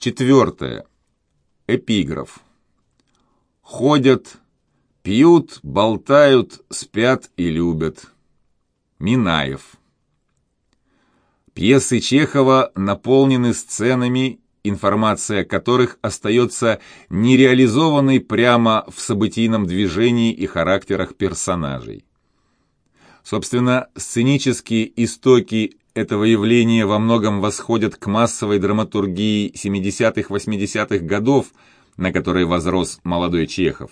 Четвертое. Эпиграф. Ходят, пьют, болтают, спят и любят. Минаев. Пьесы Чехова наполнены сценами, информация которых остается нереализованной прямо в событийном движении и характерах персонажей. Собственно, сценические истоки этого явления во многом восходят к массовой драматургии 70-80-х годов, на которой возрос молодой Чехов.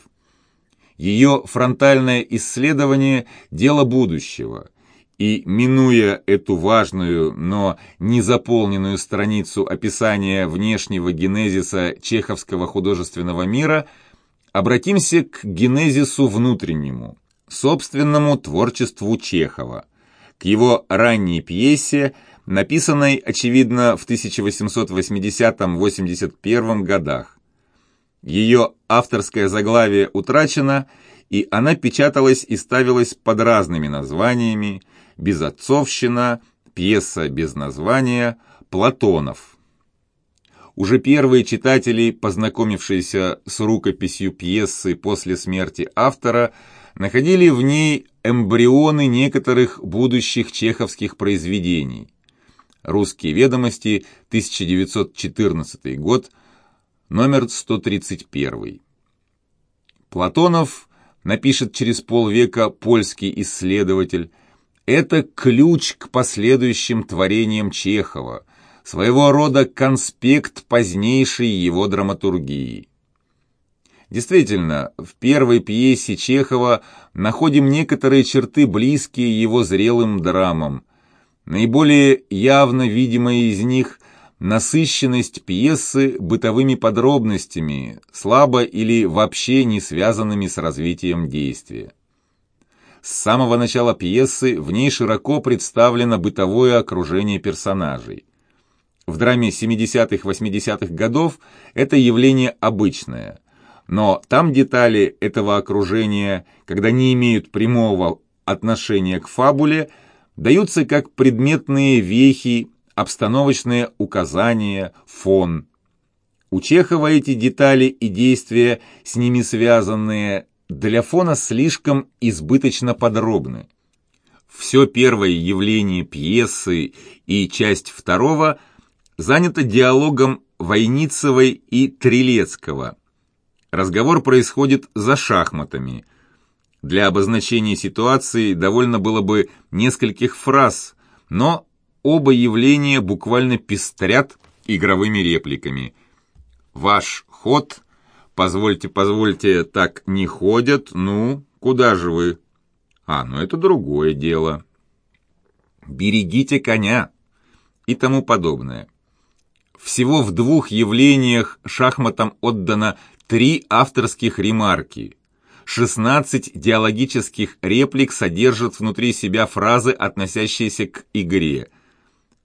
Ее фронтальное исследование – дело будущего, и, минуя эту важную, но незаполненную страницу описания внешнего генезиса чеховского художественного мира, обратимся к генезису внутреннему, собственному творчеству Чехова – к его ранней пьесе, написанной, очевидно, в 1880-81 годах. Ее авторское заглавие утрачено, и она печаталась и ставилась под разными названиями «Безотцовщина», «Пьеса без названия», «Платонов». Уже первые читатели, познакомившиеся с рукописью пьесы после смерти автора, находили в ней эмбрионы некоторых будущих чеховских произведений. Русские ведомости, 1914 год, номер 131. Платонов, напишет через полвека польский исследователь, это ключ к последующим творениям Чехова, своего рода конспект позднейшей его драматургии. Действительно, в первой пьесе Чехова находим некоторые черты, близкие его зрелым драмам. Наиболее явно видимая из них – насыщенность пьесы бытовыми подробностями, слабо или вообще не связанными с развитием действия. С самого начала пьесы в ней широко представлено бытовое окружение персонажей. В драме 70-80-х годов это явление обычное – но там детали этого окружения, когда не имеют прямого отношения к фабуле, даются как предметные вехи, обстановочные указания, фон. У Чехова эти детали и действия, с ними связанные, для фона слишком избыточно подробны. Все первое явление пьесы и часть второго занято диалогом Войницевой и Трилецкого – Разговор происходит за шахматами. Для обозначения ситуации довольно было бы нескольких фраз, но оба явления буквально пестрят игровыми репликами. «Ваш ход», «Позвольте, позвольте, так не ходят», «Ну, куда же вы?» «А, ну это другое дело». «Берегите коня» и тому подобное. Всего в двух явлениях шахматам отдано три авторских ремарки. 16 диалогических реплик содержат внутри себя фразы, относящиеся к игре.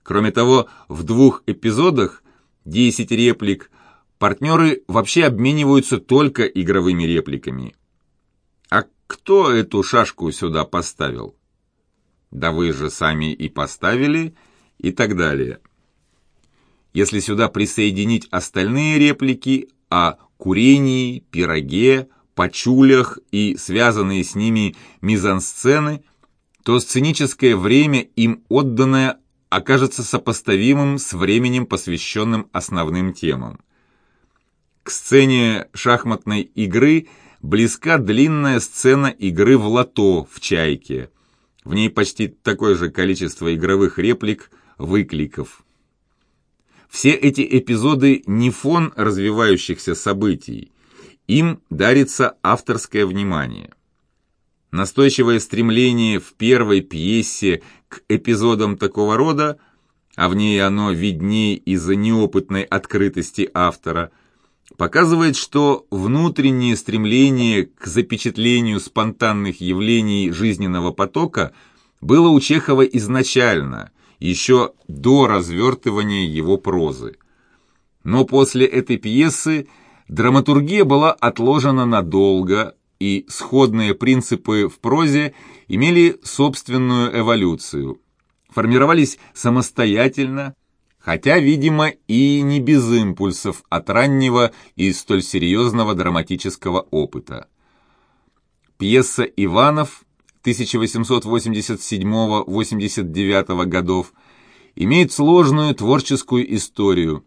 Кроме того, в двух эпизодах 10 реплик партнеры вообще обмениваются только игровыми репликами. А кто эту шашку сюда поставил? Да вы же сами и поставили, и так далее. Если сюда присоединить остальные реплики о курении, пироге, пачулях и связанные с ними мизансцены, то сценическое время им отданное окажется сопоставимым с временем, посвященным основным темам. К сцене шахматной игры близка длинная сцена игры в лото в «Чайке». В ней почти такое же количество игровых реплик, выкликов. Все эти эпизоды не фон развивающихся событий, им дарится авторское внимание. Настойчивое стремление в первой пьесе к эпизодам такого рода, а в ней оно виднее из-за неопытной открытости автора, показывает, что внутреннее стремление к запечатлению спонтанных явлений жизненного потока было у Чехова изначально – еще до развертывания его прозы. Но после этой пьесы драматургия была отложена надолго, и сходные принципы в прозе имели собственную эволюцию, формировались самостоятельно, хотя, видимо, и не без импульсов от раннего и столь серьезного драматического опыта. Пьеса «Иванов» 1887-89 годов имеет сложную творческую историю,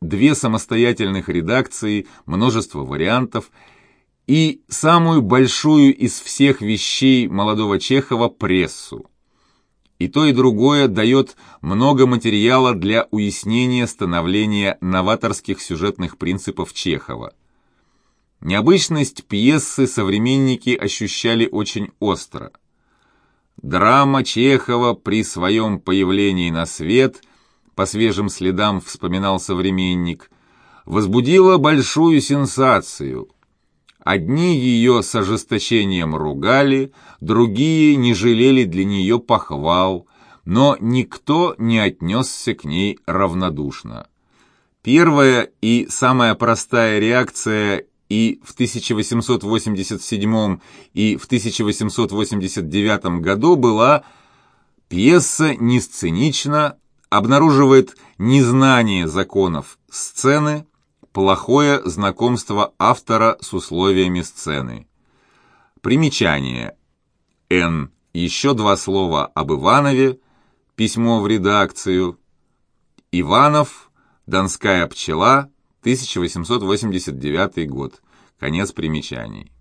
две самостоятельных редакции, множество вариантов и самую большую из всех вещей молодого Чехова прессу. И то, и другое дает много материала для уяснения становления новаторских сюжетных принципов Чехова. Необычность пьесы современники ощущали очень остро. Драма Чехова при своем появлении на свет, по свежим следам вспоминал современник, возбудила большую сенсацию. Одни ее с ожесточением ругали, другие не жалели для нее похвал, но никто не отнесся к ней равнодушно. Первая и самая простая реакция и в 1887 и в 1889 году была пьеса не сценична, обнаруживает незнание законов сцены, плохое знакомство автора с условиями сцены. Примечание. Н. Еще два слова об Иванове, письмо в редакцию. Иванов, Донская пчела, 1889 год. Конец примечаний.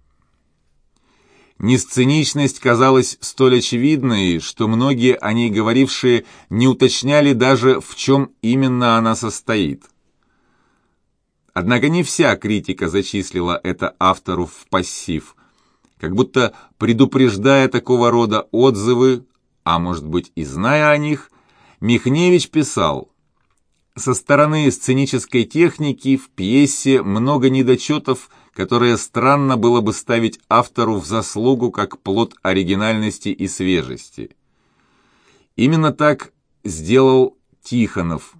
Несценичность казалась столь очевидной, что многие о ней говорившие не уточняли даже, в чем именно она состоит. Однако не вся критика зачислила это автору в пассив, как будто предупреждая такого рода отзывы, а может быть и зная о них, Михневич писал со стороны сценической техники в пьесе много недочетов, которые странно было бы ставить автору в заслугу как плод оригинальности и свежести. Именно так сделал Тихонов.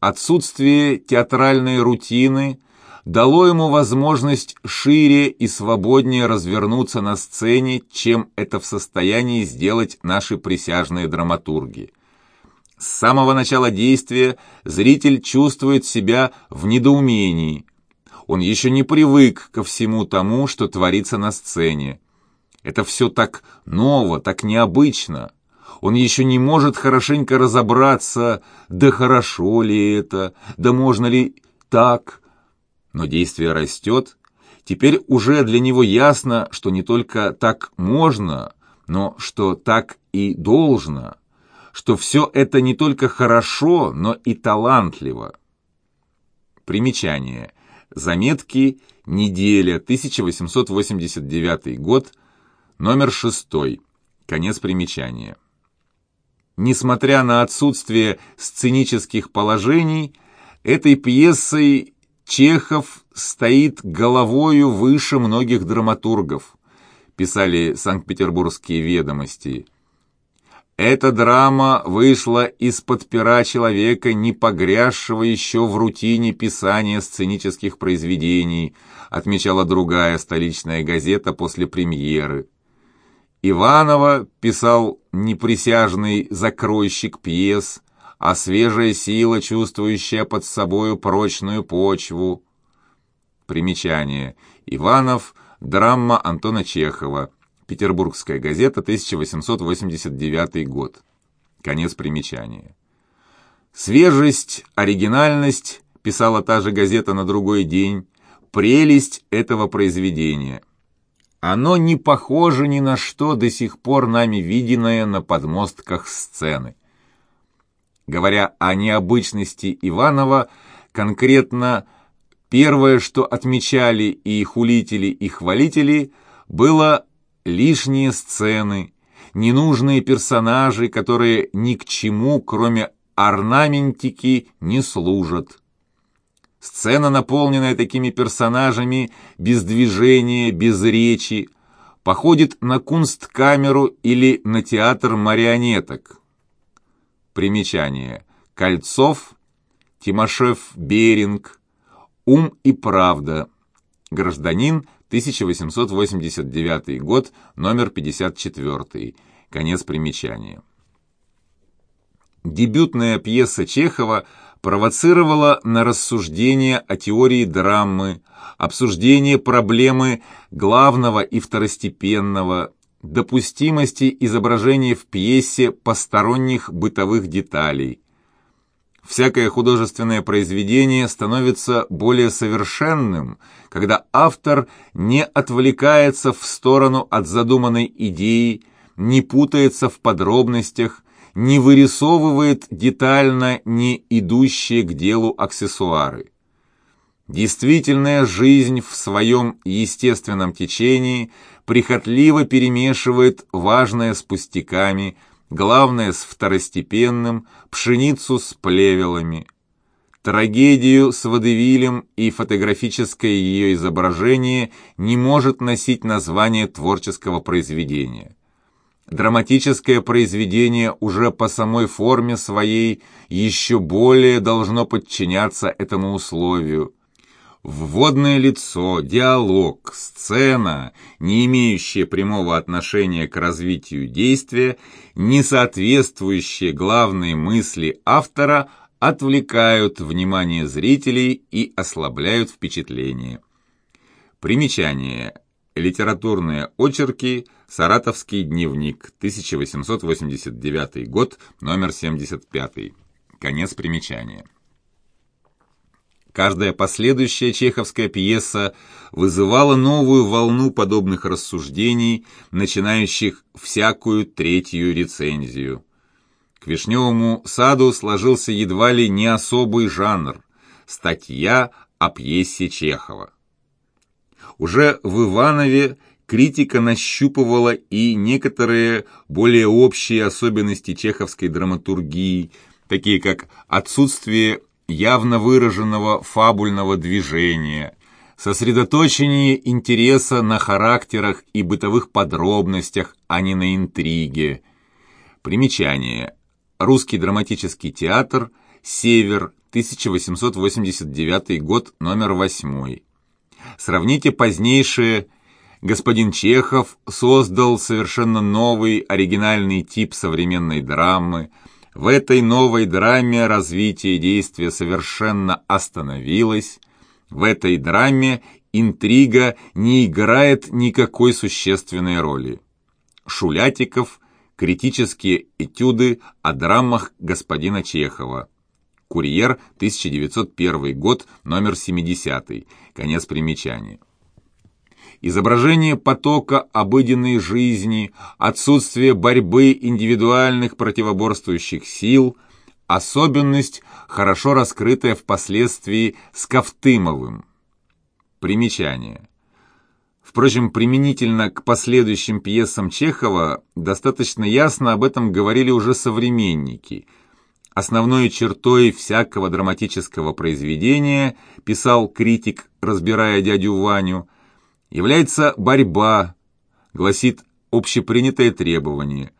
Отсутствие театральной рутины дало ему возможность шире и свободнее развернуться на сцене, чем это в состоянии сделать наши присяжные драматурги. С самого начала действия зритель чувствует себя в недоумении. Он еще не привык ко всему тому, что творится на сцене. Это все так ново, так необычно. Он еще не может хорошенько разобраться, да хорошо ли это, да можно ли так. Но действие растет. Теперь уже для него ясно, что не только так можно, но что так и должно что все это не только хорошо, но и талантливо. Примечание. Заметки. Неделя. 1889 год. Номер 6. Конец примечания. Несмотря на отсутствие сценических положений, этой пьесой Чехов стоит головою выше многих драматургов, писали Санкт-Петербургские ведомости. Эта драма вышла из-под пера человека, не погрязшего еще в рутине писания сценических произведений, отмечала другая столичная газета после премьеры. Иванова писал неприсяжный закройщик пьес, а свежая сила, чувствующая под собою прочную почву. Примечание. Иванов. Драма Антона Чехова. Петербургская газета, 1889 год. Конец примечания. Свежесть, оригинальность, писала та же газета на другой день, прелесть этого произведения. Оно не похоже ни на что до сих пор нами виденное на подмостках сцены. Говоря о необычности Иванова, конкретно первое, что отмечали и хулители, и хвалители, было лишние сцены, ненужные персонажи, которые ни к чему, кроме орнаментики, не служат. Сцена, наполненная такими персонажами, без движения, без речи, походит на кунсткамеру или на театр марионеток. Примечание. Кольцов, Тимошев, Беринг, Ум и правда. Гражданин 1889 год, номер 54. Конец примечания. Дебютная пьеса Чехова провоцировала на рассуждение о теории драмы, обсуждение проблемы главного и второстепенного, допустимости изображения в пьесе посторонних бытовых деталей. Всякое художественное произведение становится более совершенным, когда автор не отвлекается в сторону от задуманной идеи, не путается в подробностях, не вырисовывает детально не идущие к делу аксессуары. Действительная жизнь в своем естественном течении прихотливо перемешивает важное с пустяками, главное с второстепенным, пшеницу с плевелами. Трагедию с водевилем и фотографическое ее изображение не может носить название творческого произведения. Драматическое произведение уже по самой форме своей еще более должно подчиняться этому условию. Вводное лицо, диалог, сцена, не имеющие прямого отношения к развитию действия, не соответствующие главной мысли автора, отвлекают внимание зрителей и ослабляют впечатление. Примечание. Литературные очерки. Саратовский дневник. 1889 год. Номер 75. Конец примечания. Каждая последующая чеховская пьеса вызывала новую волну подобных рассуждений, начинающих всякую третью рецензию. К «Вишневому саду» сложился едва ли не особый жанр – статья о пьесе Чехова. Уже в Иванове критика нащупывала и некоторые более общие особенности чеховской драматургии, такие как отсутствие явно выраженного фабульного движения, сосредоточение интереса на характерах и бытовых подробностях, а не на интриге. Примечание. Русский драматический театр, Север, 1889 год, номер 8. Сравните позднейшие господин Чехов создал совершенно новый оригинальный тип современной драмы – в этой новой драме развитие действия совершенно остановилось. В этой драме интрига не играет никакой существенной роли. Шулятиков «Критические этюды о драмах господина Чехова». Курьер, 1901 год, номер 70, конец примечания изображение потока обыденной жизни, отсутствие борьбы индивидуальных противоборствующих сил, особенность, хорошо раскрытая впоследствии с Ковтымовым. Примечание. Впрочем, применительно к последующим пьесам Чехова достаточно ясно об этом говорили уже современники. Основной чертой всякого драматического произведения, писал критик, разбирая дядю Ваню, является борьба, гласит общепринятое требование.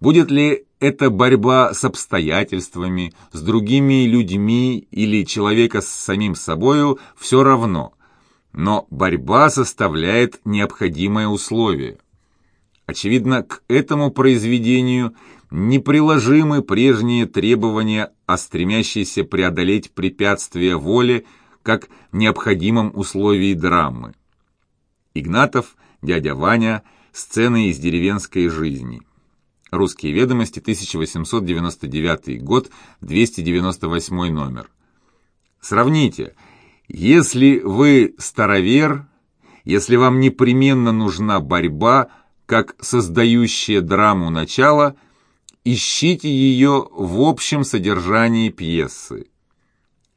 Будет ли это борьба с обстоятельствами, с другими людьми или человека с самим собою, все равно. Но борьба составляет необходимое условие. Очевидно, к этому произведению неприложимы прежние требования, а стремящиеся преодолеть препятствия воли как необходимом условии драмы. Игнатов, дядя Ваня, сцены из деревенской жизни. Русские ведомости, 1899 год, 298 номер. Сравните, если вы старовер, если вам непременно нужна борьба, как создающая драму начала, ищите ее в общем содержании пьесы.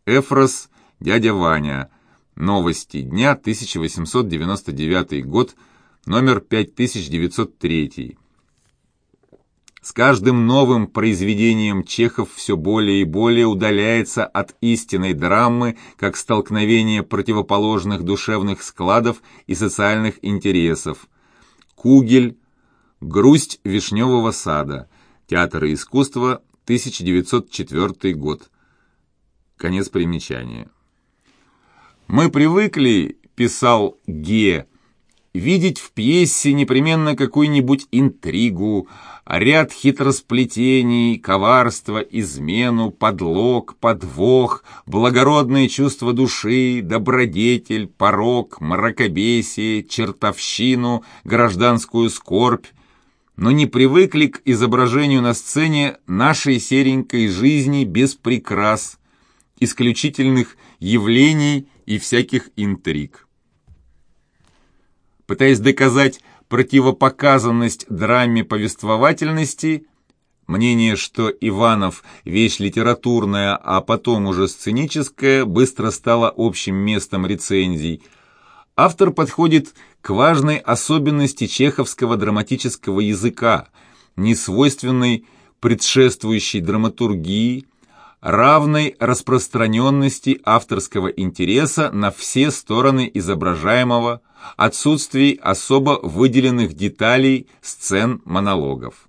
Эфрос, дядя Ваня, Новости дня, 1899 год, номер 5903. С каждым новым произведением Чехов все более и более удаляется от истинной драмы, как столкновение противоположных душевных складов и социальных интересов. Кугель, «Грусть вишневого сада», Театр искусства, 1904 год. Конец примечания. «Мы привыкли, — писал Ге, видеть в пьесе непременно какую-нибудь интригу, ряд хитросплетений, коварство, измену, подлог, подвох, благородные чувства души, добродетель, порог, мракобесие, чертовщину, гражданскую скорбь, но не привыкли к изображению на сцене нашей серенькой жизни без прикрас, исключительных явлений и всяких интриг. Пытаясь доказать противопоказанность драме повествовательности, мнение, что Иванов – вещь литературная, а потом уже сценическая, быстро стало общим местом рецензий, автор подходит к важной особенности чеховского драматического языка, несвойственной предшествующей драматургии, равной распространенности авторского интереса на все стороны изображаемого, отсутствии особо выделенных деталей сцен монологов.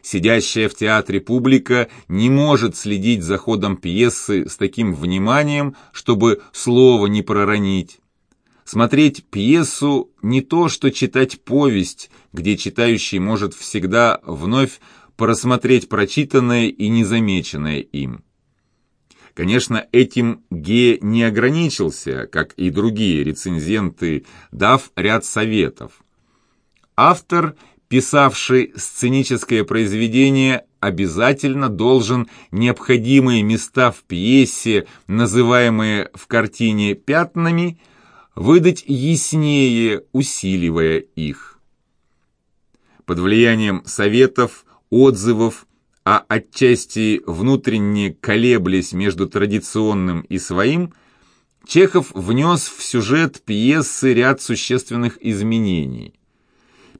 Сидящая в театре публика не может следить за ходом пьесы с таким вниманием, чтобы слово не проронить. Смотреть пьесу не то, что читать повесть, где читающий может всегда вновь просмотреть прочитанное и незамеченное им. Конечно, этим Ге не ограничился, как и другие рецензенты, дав ряд советов. Автор, писавший сценическое произведение, обязательно должен необходимые места в пьесе, называемые в картине пятнами, выдать яснее, усиливая их. Под влиянием советов, отзывов, а отчасти внутренне колеблясь между традиционным и своим, Чехов внес в сюжет пьесы ряд существенных изменений.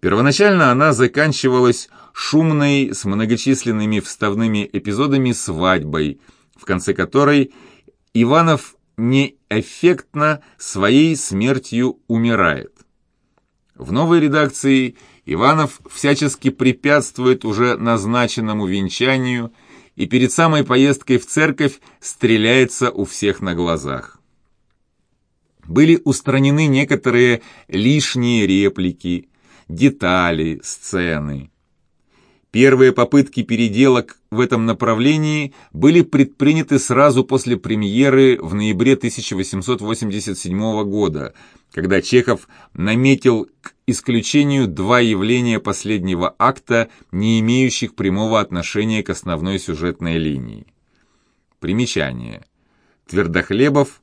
Первоначально она заканчивалась шумной с многочисленными вставными эпизодами свадьбой, в конце которой Иванов неэффектно своей смертью умирает. В новой редакции Иванов всячески препятствует уже назначенному венчанию и перед самой поездкой в церковь стреляется у всех на глазах. Были устранены некоторые лишние реплики, детали, сцены. Первые попытки переделок в этом направлении были предприняты сразу после премьеры в ноябре 1887 года, когда Чехов наметил к исключению два явления последнего акта, не имеющих прямого отношения к основной сюжетной линии. Примечание. Твердохлебов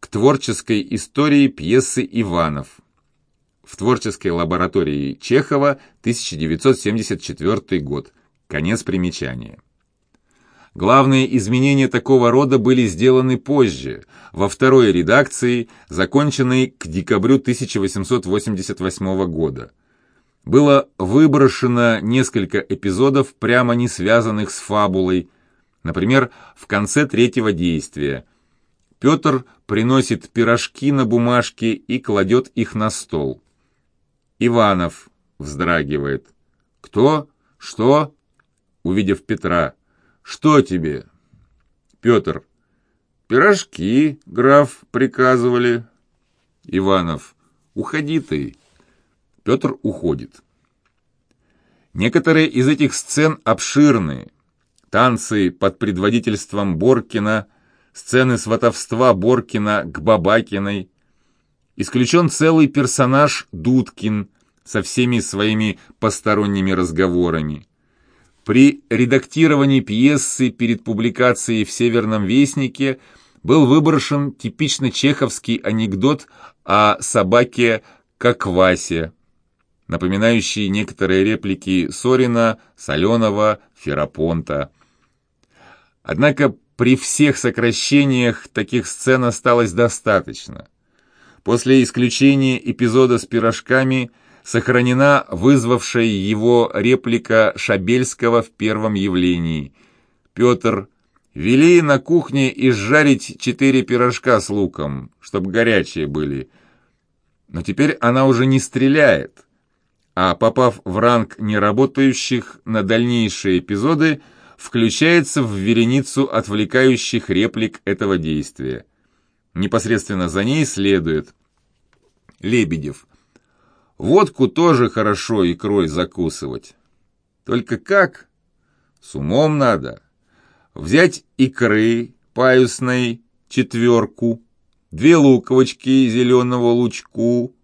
к творческой истории пьесы «Иванов», в творческой лаборатории Чехова, 1974 год. Конец примечания. Главные изменения такого рода были сделаны позже, во второй редакции, законченной к декабрю 1888 года. Было выброшено несколько эпизодов, прямо не связанных с фабулой, например, в конце третьего действия. Петр приносит пирожки на бумажке и кладет их на стол. Иванов вздрагивает. «Кто? Что?» Увидев Петра. «Что тебе?» Петр. «Пирожки, граф, приказывали». Иванов. «Уходи ты». Петр уходит. Некоторые из этих сцен обширные. Танцы под предводительством Боркина, сцены сватовства Боркина к Бабакиной, Исключен целый персонаж Дудкин со всеми своими посторонними разговорами. При редактировании пьесы перед публикацией в «Северном вестнике» был выброшен типично чеховский анекдот о собаке Коквасе, напоминающий некоторые реплики Сорина, Соленова, Ферапонта. Однако при всех сокращениях таких сцен осталось достаточно – После исключения эпизода с пирожками сохранена вызвавшая его реплика Шабельского в первом явлении. Петр «Вели на кухне изжарить четыре пирожка с луком, чтобы горячие были». Но теперь она уже не стреляет, а, попав в ранг неработающих на дальнейшие эпизоды, включается в вереницу отвлекающих реплик этого действия. Непосредственно за ней следует Лебедев. Водку тоже хорошо икрой закусывать. Только как? С умом надо. Взять икры паюсной четверку, две луковочки зеленого лучку,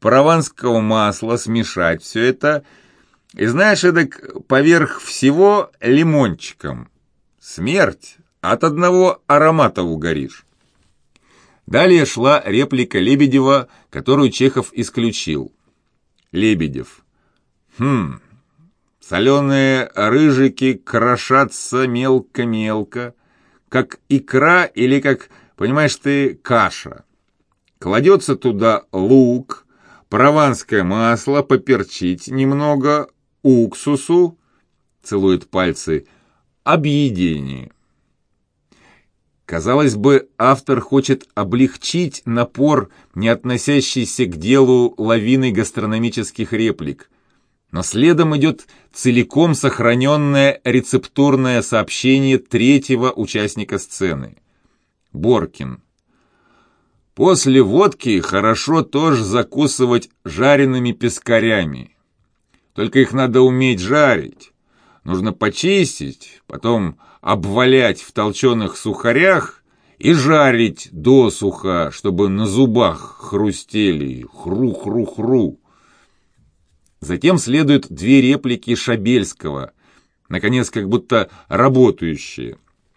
прованского масла, смешать все это и, знаешь, эдак поверх всего лимончиком. Смерть от одного аромата угоришь. Далее шла реплика Лебедева, которую Чехов исключил. Лебедев. Хм, соленые рыжики крошатся мелко-мелко, как икра или как, понимаешь ты, каша. Кладется туда лук, прованское масло, поперчить немного, уксусу, целует пальцы, объедение. Казалось бы, автор хочет облегчить напор, не относящийся к делу лавины гастрономических реплик. Но следом идет целиком сохраненное рецептурное сообщение третьего участника сцены. Боркин. После водки хорошо тоже закусывать жареными пескарями. Только их надо уметь жарить. Нужно почистить, потом обвалять в толченых сухарях и жарить досуха, чтобы на зубах хрустели хру-хру-хру. Затем следуют две реплики Шабельского, наконец, как будто работающие.